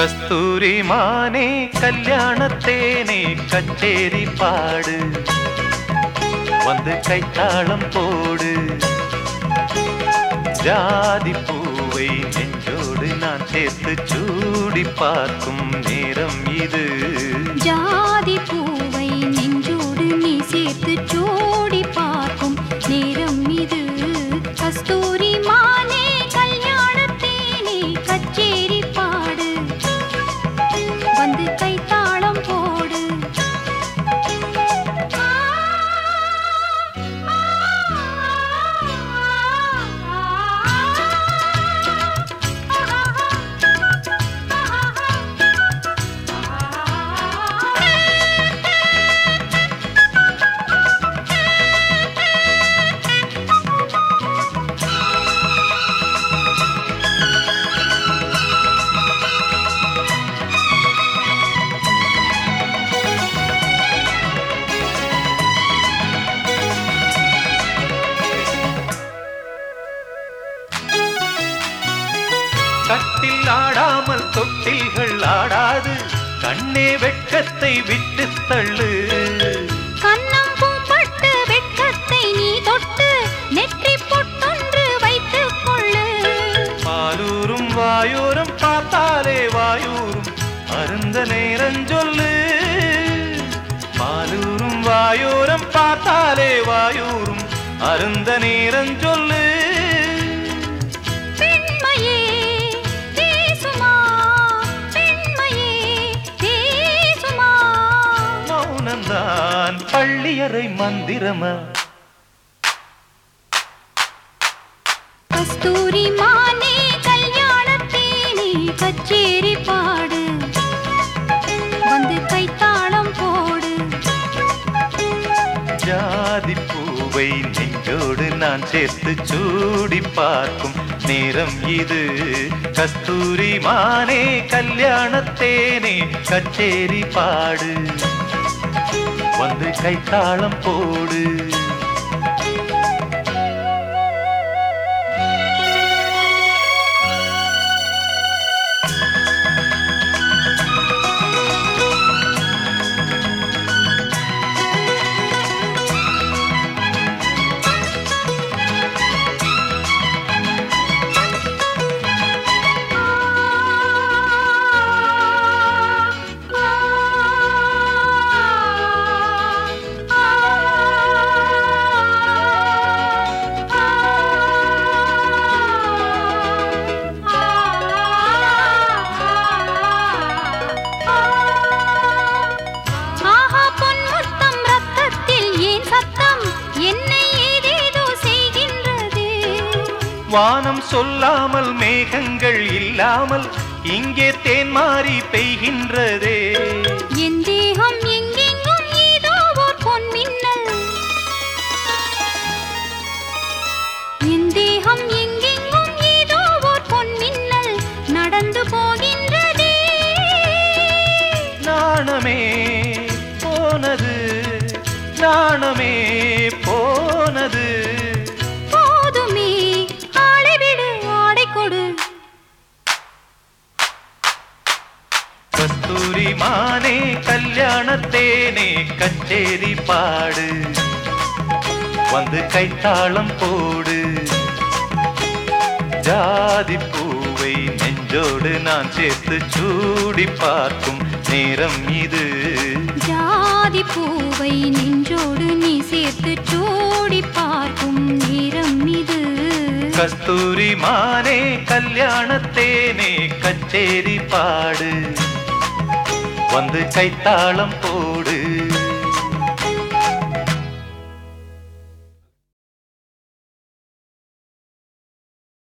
கஸ்தூரி மானே கல்யாணத்தேனே கச்சேரி பாடு. வந்து கைத்தாளம் போடு. ஜாதி பூவை நெஞ்சோடு நான் சேர்த்து சூடி பார்க்கும் நேரம் இது. ஜாதி பூவை நெஞ்சோடு நீ சேர்த்து சூடி பார்க்கும் நேரம் இது. கஸ்தூரி கட்டில் ஆடாமல் தொட்டில்கள் ஆடாது. கண்ணே வெட்கத்தை விட்டு தள்ளு. கன்னம் பூம்பட்டு வெட்கத்தை நீ தொட்டு நெற்றி பொட்டொன்று வைத்துக் கொள்ளு. பாலூரும் வாயூரும் பார்த்தாலே வாயூரும் அருந்த நேரம் சொல்லு. பாலூரும் வாயூரம் பார்த்தாலே வாயூரும் அருந்த நேரம் பள்ளியறை மந்திரமா? கஸ்தூரி மானே கல்யாணத்தேனே கச்சேரி பாடு. வந்து கைத்தாளம் போடு. ஜாதி பூவை நெஞ்சோடு நான் சேர்த்து சூடி பார்க்கும் நேரம் இது. கஸ்தூரி மானே கல்யாணத்தேனே கச்சேரி பாடு. வந்து கைத்தாளம் போடு. வானம் சொல்லாமல் மேகங்கள் இல்லாமல் இங்கே தேன் மாறி பெய்கின்றதே. என் தேகம் எங்கெங்கும் ஏதோ என் தேகம் எங்கெங்கும் நடந்து போகின்றதே. நாணமே போனது நாணமே கச்சேரி பாடு. வந்து கைத்தாளம் போடு. ஜாதி பூவை நெஞ்சோடு நான் சேர்த்து சூடி பார்க்கும் நேரம் இது. ஜாதி பூவை நெஞ்சோடு நீ சேர்த்து சூடி பார்க்கும் நேரம் இது. கஸ்தூரி மானே கல்யாணத்தேனே கச்சேரி பாடு. வந்து கைத்தாளம் போடு.